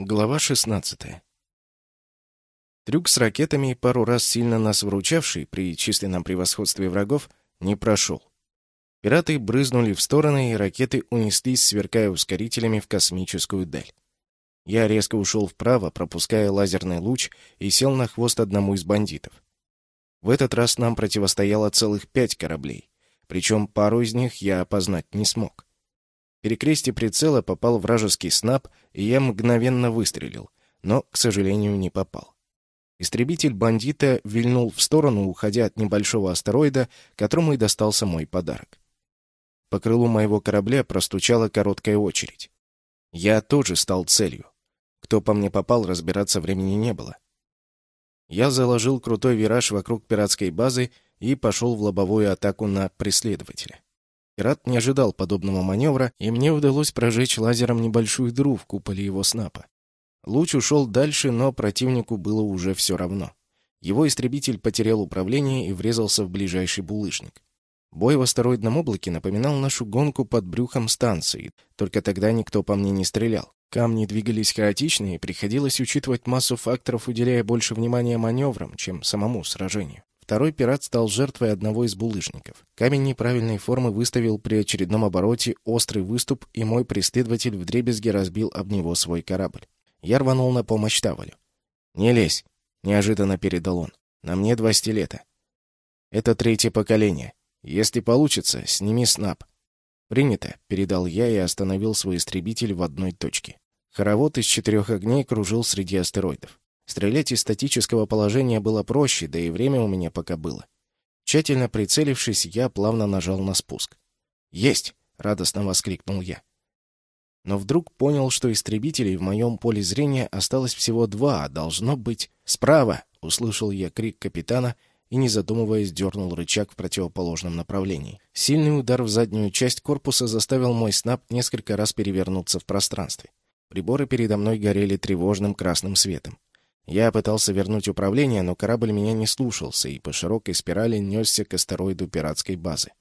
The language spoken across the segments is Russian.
Глава 16. Трюк с ракетами, пару раз сильно нас вручавший при численном превосходстве врагов, не прошел. Пираты брызнули в стороны, и ракеты унеслись, сверкая ускорителями в космическую даль. Я резко ушел вправо, пропуская лазерный луч, и сел на хвост одному из бандитов. В этот раз нам противостояло целых пять кораблей, причем пару из них я опознать не смог перекрестие прицела попал вражеский снап, и я мгновенно выстрелил, но, к сожалению, не попал. Истребитель бандита вильнул в сторону, уходя от небольшого астероида, которому и достался мой подарок. По крылу моего корабля простучала короткая очередь. Я тоже стал целью. Кто по мне попал, разбираться времени не было. Я заложил крутой вираж вокруг пиратской базы и пошел в лобовую атаку на преследователя. Пират не ожидал подобного маневра, и мне удалось прожечь лазером небольшую дыру в куполе его снапа. Луч ушел дальше, но противнику было уже все равно. Его истребитель потерял управление и врезался в ближайший булыжник. Бой в астероидном облаке напоминал нашу гонку под брюхом станции, только тогда никто по мне не стрелял. Камни двигались хаотично, и приходилось учитывать массу факторов, уделяя больше внимания маневрам, чем самому сражению. Второй пират стал жертвой одного из булыжников. Камень неправильной формы выставил при очередном обороте острый выступ, и мой преследователь вдребезги разбил об него свой корабль. Я рванул на помощь Тавалю. «Не лезь!» — неожиданно передал он. «На мне два стилета. Это третье поколение. Если получится, сними снап». «Принято», — передал я и остановил свой истребитель в одной точке. Хоровод из четырех огней кружил среди астероидов. Стрелять из статического положения было проще, да и время у меня пока было. Тщательно прицелившись, я плавно нажал на спуск. «Есть!» — радостно воскликнул я. Но вдруг понял, что истребителей в моем поле зрения осталось всего два, а должно быть «Справа!» — услышал я крик капитана и, не задумываясь, дернул рычаг в противоположном направлении. Сильный удар в заднюю часть корпуса заставил мой снап несколько раз перевернуться в пространстве. Приборы передо мной горели тревожным красным светом. Я пытался вернуть управление, но корабль меня не слушался и по широкой спирали несся к астероиду пиратской базы.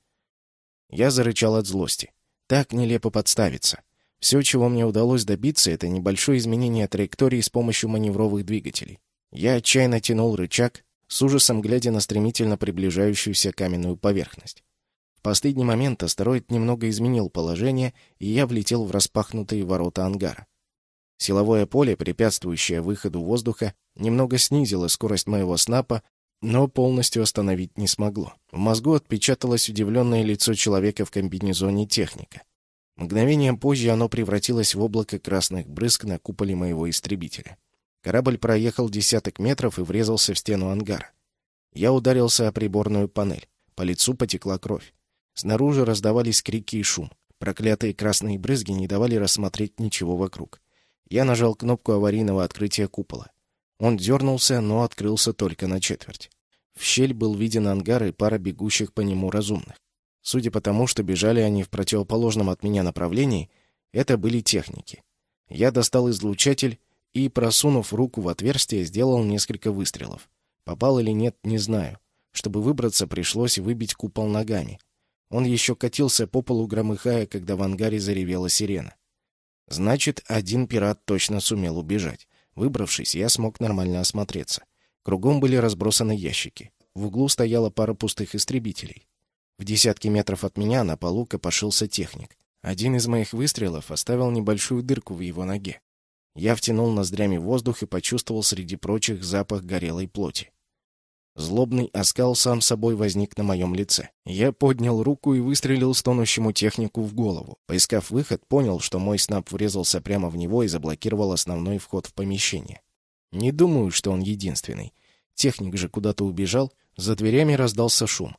Я зарычал от злости. Так нелепо подставиться. Все, чего мне удалось добиться, это небольшое изменение траектории с помощью маневровых двигателей. Я отчаянно тянул рычаг, с ужасом глядя на стремительно приближающуюся каменную поверхность. В последний момент астероид немного изменил положение, и я влетел в распахнутые ворота ангара. Силовое поле, препятствующее выходу воздуха, немного снизило скорость моего снапа, но полностью остановить не смогло. В мозгу отпечаталось удивленное лицо человека в комбинезоне техника. Мгновением позже оно превратилось в облако красных брызг на куполе моего истребителя. Корабль проехал десяток метров и врезался в стену ангара. Я ударился о приборную панель. По лицу потекла кровь. Снаружи раздавались крики и шум. Проклятые красные брызги не давали рассмотреть ничего вокруг. Я нажал кнопку аварийного открытия купола. Он дернулся, но открылся только на четверть. В щель был виден ангар и пара бегущих по нему разумных. Судя по тому, что бежали они в противоположном от меня направлении, это были техники. Я достал излучатель и, просунув руку в отверстие, сделал несколько выстрелов. Попал или нет, не знаю. Чтобы выбраться, пришлось выбить купол ногами. Он еще катился по полу, громыхая, когда в ангаре заревела сирена. Значит, один пират точно сумел убежать. Выбравшись, я смог нормально осмотреться. Кругом были разбросаны ящики. В углу стояла пара пустых истребителей. В десятки метров от меня на полу копошился техник. Один из моих выстрелов оставил небольшую дырку в его ноге. Я втянул ноздрями воздух и почувствовал среди прочих запах горелой плоти. Злобный оскал сам собой возник на моем лице. Я поднял руку и выстрелил стонущему технику в голову. Поискав выход, понял, что мой снап врезался прямо в него и заблокировал основной вход в помещение. Не думаю, что он единственный. Техник же куда-то убежал, за дверями раздался шум.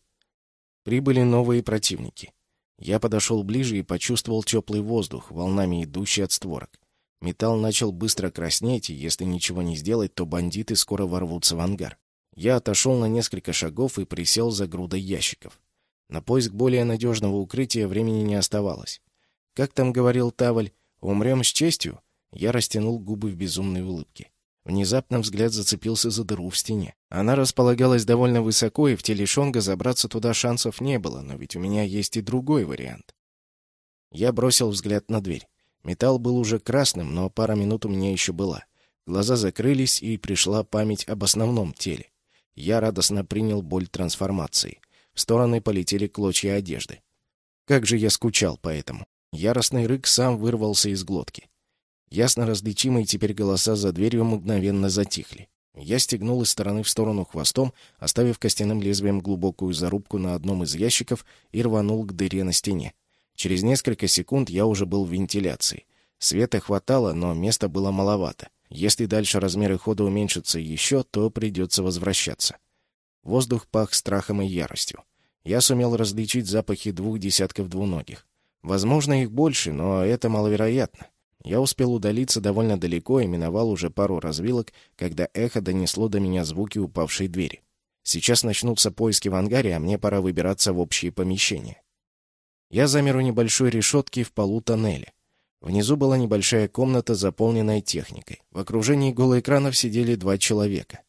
Прибыли новые противники. Я подошел ближе и почувствовал теплый воздух, волнами идущий от створок. Металл начал быстро краснеть, и если ничего не сделать, то бандиты скоро ворвутся в ангар. Я отошел на несколько шагов и присел за грудой ящиков. На поиск более надежного укрытия времени не оставалось. Как там говорил Таваль, «Умрем с честью?» Я растянул губы в безумной улыбке. Внезапно взгляд зацепился за дыру в стене. Она располагалась довольно высоко, и в теле Шонга забраться туда шансов не было, но ведь у меня есть и другой вариант. Я бросил взгляд на дверь. Металл был уже красным, но пара минут у меня еще была. Глаза закрылись, и пришла память об основном теле. Я радостно принял боль трансформации. В стороны полетели клочья одежды. Как же я скучал по этому. Яростный рык сам вырвался из глотки. Ясно различимые теперь голоса за дверью мгновенно затихли. Я стегнул из стороны в сторону хвостом, оставив костяным лезвием глубокую зарубку на одном из ящиков и рванул к дыре на стене. Через несколько секунд я уже был в вентиляции. Света хватало, но места было маловато. Если дальше размеры хода уменьшатся еще, то придется возвращаться. Воздух пах страхом и яростью. Я сумел различить запахи двух десятков двуногих. Возможно, их больше, но это маловероятно. Я успел удалиться довольно далеко и миновал уже пару развилок, когда эхо донесло до меня звуки упавшей двери. Сейчас начнутся поиски в ангаре, а мне пора выбираться в общие помещения. Я замер у небольшой решетки в полу тоннеля. Внизу была небольшая комната, заполненная техникой. В окружении голоэкранов сидели два человека.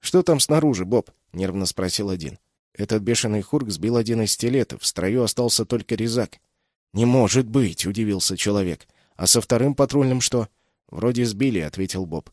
«Что там снаружи, Боб?» — нервно спросил один. Этот бешеный хурк сбил один из стилетов, в строю остался только резак. «Не может быть!» — удивился человек. «А со вторым патрульным что?» «Вроде сбили», — ответил Боб.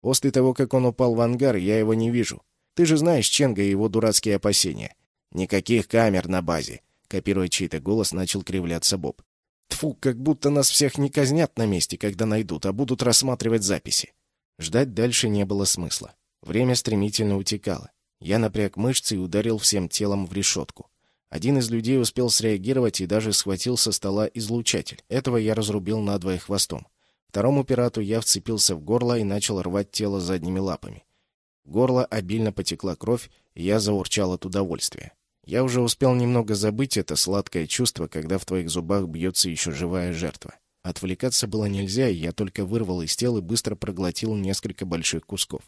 «После того, как он упал в ангар, я его не вижу. Ты же знаешь Ченга и его дурацкие опасения. Никаких камер на базе», — копируя чей-то голос, начал кривляться Боб. Тфу, как будто нас всех не казнят на месте, когда найдут, а будут рассматривать записи. Ждать дальше не было смысла. Время стремительно утекало. Я напряг мышцы и ударил всем телом в решетку. Один из людей успел среагировать и даже схватил со стола излучатель. Этого я разрубил надвое хвостом. Второму пирату я вцепился в горло и начал рвать тело задними лапами. В горло обильно потекла кровь, и я заурчал от удовольствия. Я уже успел немного забыть это сладкое чувство, когда в твоих зубах бьется еще живая жертва. Отвлекаться было нельзя, и я только вырвал из тела и быстро проглотил несколько больших кусков.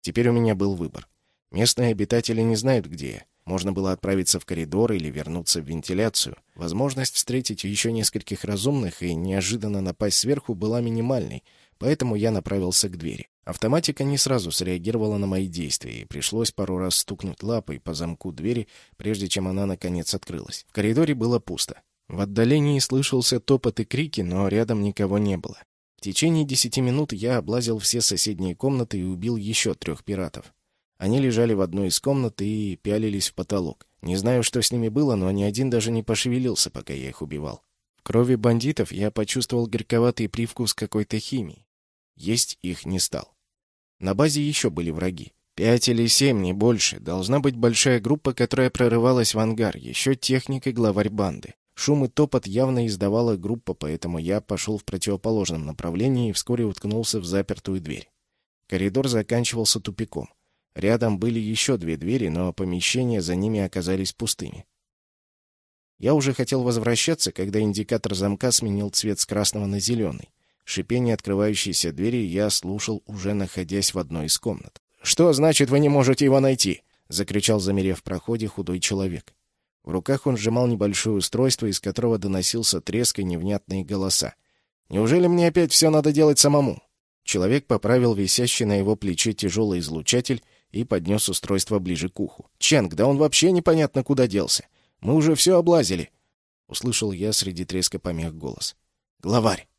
Теперь у меня был выбор. Местные обитатели не знают, где я. Можно было отправиться в коридор или вернуться в вентиляцию. Возможность встретить еще нескольких разумных и неожиданно напасть сверху была минимальной, поэтому я направился к двери. Автоматика не сразу среагировала на мои действия, и пришлось пару раз стукнуть лапой по замку двери, прежде чем она, наконец, открылась. В коридоре было пусто. В отдалении слышался топот и крики, но рядом никого не было. В течение десяти минут я облазил все соседние комнаты и убил еще трех пиратов. Они лежали в одной из комнат и пялились в потолок. Не знаю, что с ними было, но ни один даже не пошевелился, пока я их убивал. В крови бандитов я почувствовал горьковатый привкус какой-то химии. Есть их не стал. На базе еще были враги. Пять или семь, не больше. Должна быть большая группа, которая прорывалась в ангар. Еще техник и главарь банды. Шум и топот явно издавала группа, поэтому я пошел в противоположном направлении и вскоре уткнулся в запертую дверь. Коридор заканчивался тупиком. Рядом были еще две двери, но помещения за ними оказались пустыми. Я уже хотел возвращаться, когда индикатор замка сменил цвет с красного на зеленый. Шипение открывающейся двери я слушал, уже находясь в одной из комнат. «Что значит, вы не можете его найти?» — закричал, замерев в проходе, худой человек. В руках он сжимал небольшое устройство, из которого доносился треск и невнятные голоса. «Неужели мне опять все надо делать самому?» Человек поправил висящий на его плече тяжелый излучатель и поднес устройство ближе к уху. «Ченг, да он вообще непонятно куда делся. Мы уже все облазили!» Услышал я среди треска помех голос. «Главарь!»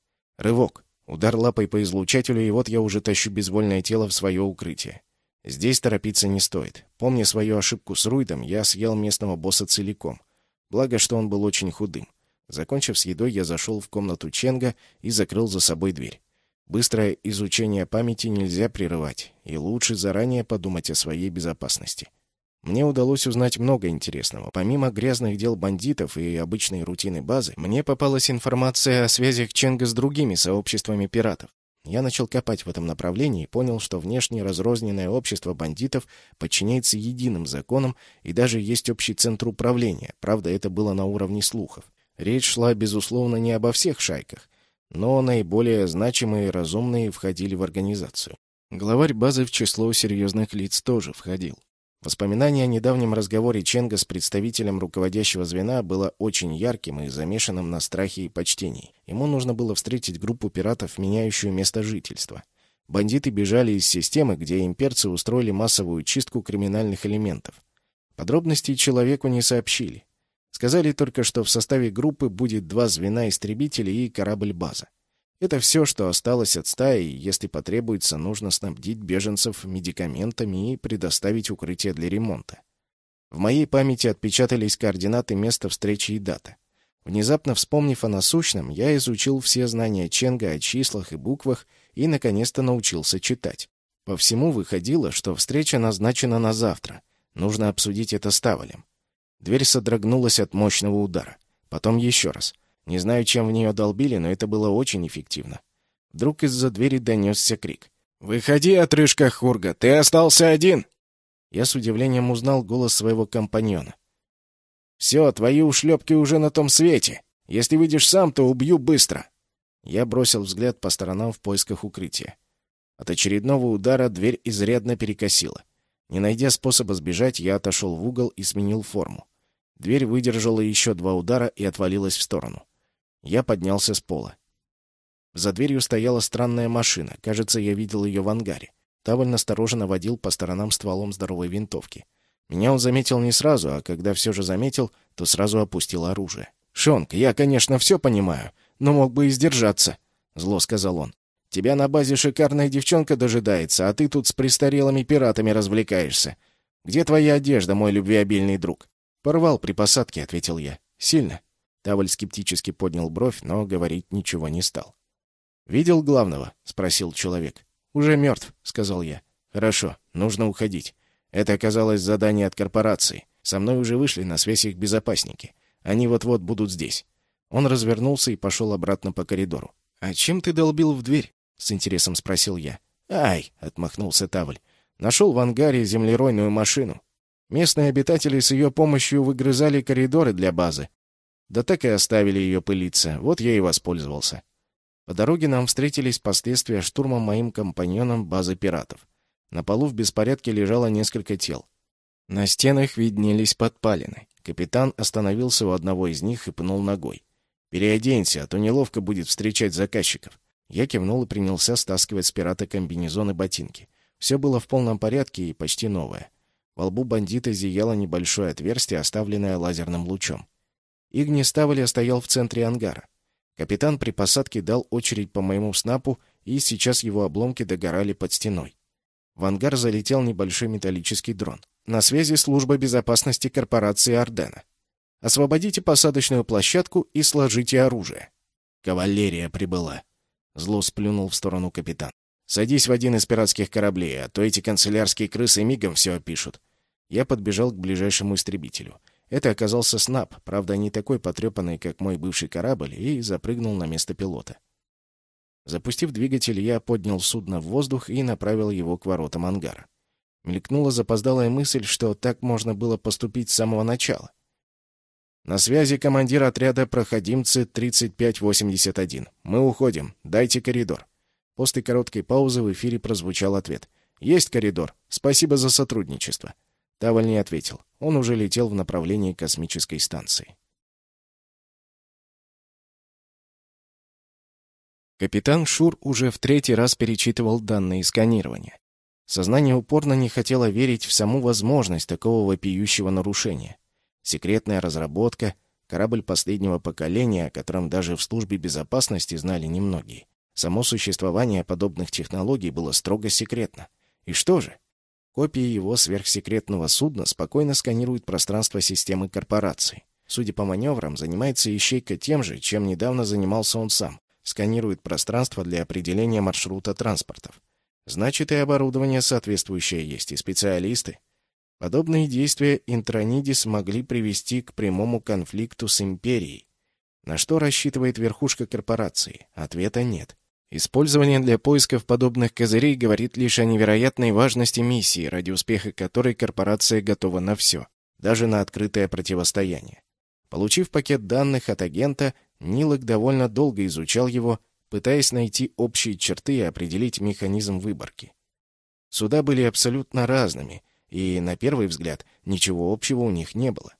Рывок. Удар лапой по излучателю, и вот я уже тащу безвольное тело в свое укрытие. Здесь торопиться не стоит. Помня свою ошибку с Руидом, я съел местного босса целиком. Благо, что он был очень худым. Закончив с едой, я зашел в комнату Ченга и закрыл за собой дверь. Быстрое изучение памяти нельзя прерывать, и лучше заранее подумать о своей безопасности. Мне удалось узнать много интересного. Помимо грязных дел бандитов и обычной рутины базы, мне попалась информация о связях Ченга с другими сообществами пиратов. Я начал копать в этом направлении и понял, что внешне разрозненное общество бандитов подчиняется единым законам и даже есть общий центр управления, правда, это было на уровне слухов. Речь шла, безусловно, не обо всех шайках, но наиболее значимые и разумные входили в организацию. Главарь базы в число серьезных лиц тоже входил. Воспоминание о недавнем разговоре Ченга с представителем руководящего звена было очень ярким и замешанным на страхе и почтении. Ему нужно было встретить группу пиратов, меняющую место жительства. Бандиты бежали из системы, где имперцы устроили массовую чистку криминальных элементов. Подробностей человеку не сообщили. Сказали только, что в составе группы будет два звена истребителей и корабль-база. Это все, что осталось от стаи, если потребуется, нужно снабдить беженцев медикаментами и предоставить укрытие для ремонта. В моей памяти отпечатались координаты места встречи и дата. Внезапно вспомнив о насущном, я изучил все знания Ченга о числах и буквах и, наконец-то, научился читать. По всему выходило, что встреча назначена на завтра. Нужно обсудить это с Тавалем. Дверь содрогнулась от мощного удара. Потом еще раз. Не знаю, чем в нее долбили, но это было очень эффективно. Вдруг из-за двери донесся крик. «Выходи, отрыжка Хурга! Ты остался один!» Я с удивлением узнал голос своего компаньона. «Все, твои ушлепки уже на том свете. Если выйдешь сам, то убью быстро». Я бросил взгляд по сторонам в поисках укрытия. От очередного удара дверь изрядно перекосила. Не найдя способа сбежать, я отошел в угол и сменил форму. Дверь выдержала еще два удара и отвалилась в сторону. Я поднялся с пола. За дверью стояла странная машина. Кажется, я видел ее в ангаре. Таваль настороженно водил по сторонам стволом здоровой винтовки. Меня он заметил не сразу, а когда все же заметил, то сразу опустил оружие. «Шонг, я, конечно, все понимаю, но мог бы и сдержаться», — зло сказал он. «Тебя на базе шикарная девчонка дожидается, а ты тут с престарелыми пиратами развлекаешься. Где твоя одежда, мой любвеобильный друг?» «Порвал при посадке», — ответил я. «Сильно». Таваль скептически поднял бровь, но говорить ничего не стал. «Видел главного?» — спросил человек. «Уже мертв», — сказал я. «Хорошо, нужно уходить. Это оказалось задание от корпорации. Со мной уже вышли на связь их безопасники. Они вот-вот будут здесь». Он развернулся и пошел обратно по коридору. «А чем ты долбил в дверь?» — с интересом спросил я. «Ай!» — отмахнулся Тавль. «Нашел в ангаре землеройную машину. Местные обитатели с ее помощью выгрызали коридоры для базы. Да так и оставили ее пылиться. Вот я и воспользовался. По дороге нам встретились последствия штурма моим компаньоном базы пиратов. На полу в беспорядке лежало несколько тел. На стенах виднелись подпалины. Капитан остановился у одного из них и пнул ногой. «Переоденься, а то неловко будет встречать заказчиков». Я кивнул и принялся стаскивать с пирата комбинезон и ботинки. Все было в полном порядке и почти новое. Во лбу бандита зияло небольшое отверстие, оставленное лазерным лучом. Игни Ставоля стоял в центре ангара. Капитан при посадке дал очередь по моему снапу, и сейчас его обломки догорали под стеной. В ангар залетел небольшой металлический дрон. На связи служба безопасности корпорации Ордена. Освободите посадочную площадку и сложите оружие. Кавалерия прибыла. Зло сплюнул в сторону капитан. Садись в один из пиратских кораблей, а то эти канцелярские крысы мигом все опишут. Я подбежал к ближайшему истребителю. Это оказался Снап, правда, не такой потрепанный, как мой бывший корабль, и запрыгнул на место пилота. Запустив двигатель, я поднял судно в воздух и направил его к воротам ангара. Мелькнула запоздалая мысль, что так можно было поступить с самого начала. «На связи командир отряда проходимцы 3581. Мы уходим. Дайте коридор». После короткой паузы в эфире прозвучал ответ. «Есть коридор. Спасибо за сотрудничество». Таваль не ответил. Он уже летел в направлении космической станции. Капитан Шур уже в третий раз перечитывал данные сканирования. Сознание упорно не хотело верить в саму возможность такого вопиющего нарушения. Секретная разработка, корабль последнего поколения, о котором даже в службе безопасности знали немногие. Само существование подобных технологий было строго секретно. И что же? Копии его сверхсекретного судна спокойно сканируют пространство системы корпорации. Судя по маневрам, занимается ищейка тем же, чем недавно занимался он сам. Сканирует пространство для определения маршрута транспортов. Значит, и оборудование соответствующее есть, и специалисты. Подобные действия Интронидис могли привести к прямому конфликту с Империей. На что рассчитывает верхушка корпорации? Ответа нет. Использование для поисков подобных козырей говорит лишь о невероятной важности миссии, ради успеха которой корпорация готова на все, даже на открытое противостояние. Получив пакет данных от агента, Нилок довольно долго изучал его, пытаясь найти общие черты и определить механизм выборки. Суда были абсолютно разными, и, на первый взгляд, ничего общего у них не было.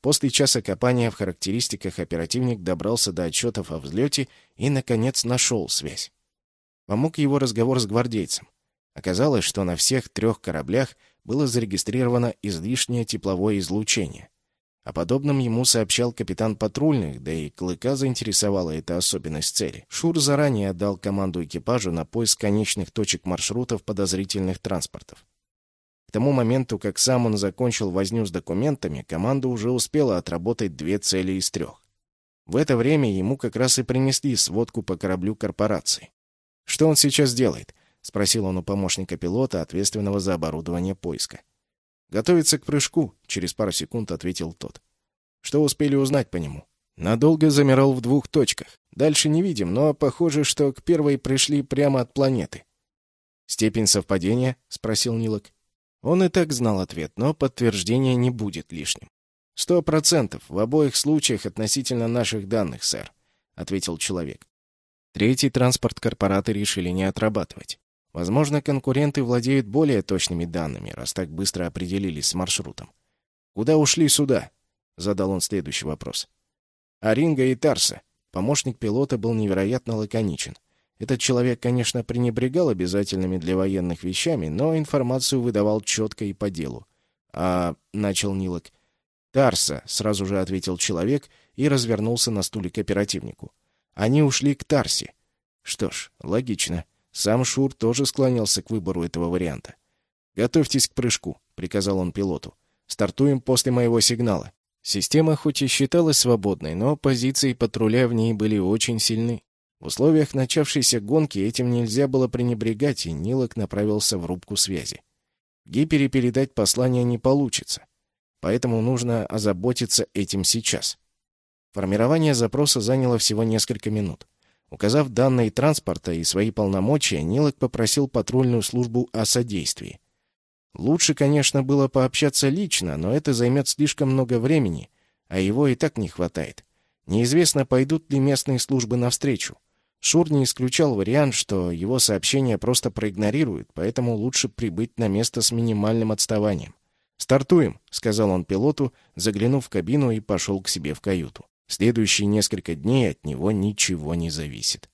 После часа копания в характеристиках оперативник добрался до отчетов о взлете и, наконец, нашел связь. Помог его разговор с гвардейцем. Оказалось, что на всех трех кораблях было зарегистрировано излишнее тепловое излучение. О подобном ему сообщал капитан патрульных, да и Клыка заинтересовала эта особенность цели. Шур заранее отдал команду экипажу на поиск конечных точек маршрутов подозрительных транспортов. Тому моменту, как сам он закончил возню с документами, команда уже успела отработать две цели из трех. В это время ему как раз и принесли сводку по кораблю корпорации. «Что он сейчас делает?» — спросил он у помощника пилота, ответственного за оборудование поиска. «Готовится к прыжку», — через пару секунд ответил тот. «Что успели узнать по нему?» Надолго замирал в двух точках. Дальше не видим, но похоже, что к первой пришли прямо от планеты. «Степень совпадения?» — спросил Нилок. Он и так знал ответ, но подтверждение не будет лишним. «Сто процентов. В обоих случаях относительно наших данных, сэр», — ответил человек. Третий транспорт корпораты решили не отрабатывать. Возможно, конкуренты владеют более точными данными, раз так быстро определились с маршрутом. «Куда ушли сюда?» — задал он следующий вопрос. «Аринга и Тарса». Помощник пилота был невероятно лаконичен. Этот человек, конечно, пренебрегал обязательными для военных вещами, но информацию выдавал четко и по делу. «А...» — начал Нилок. «Тарса», — сразу же ответил человек и развернулся на стуле к оперативнику. «Они ушли к Тарсе». Что ж, логично. Сам Шур тоже склонялся к выбору этого варианта. «Готовьтесь к прыжку», — приказал он пилоту. «Стартуем после моего сигнала». Система хоть и считалась свободной, но позиции патруля в ней были очень сильны. В условиях начавшейся гонки этим нельзя было пренебрегать, и Нилок направился в рубку связи. Гипере передать послание не получится, поэтому нужно озаботиться этим сейчас. Формирование запроса заняло всего несколько минут. Указав данные транспорта и свои полномочия, Нилок попросил патрульную службу о содействии. Лучше, конечно, было пообщаться лично, но это займет слишком много времени, а его и так не хватает. Неизвестно, пойдут ли местные службы навстречу. Шур не исключал вариант, что его сообщения просто проигнорируют, поэтому лучше прибыть на место с минимальным отставанием. «Стартуем», — сказал он пилоту, заглянув в кабину и пошел к себе в каюту. Следующие несколько дней от него ничего не зависит.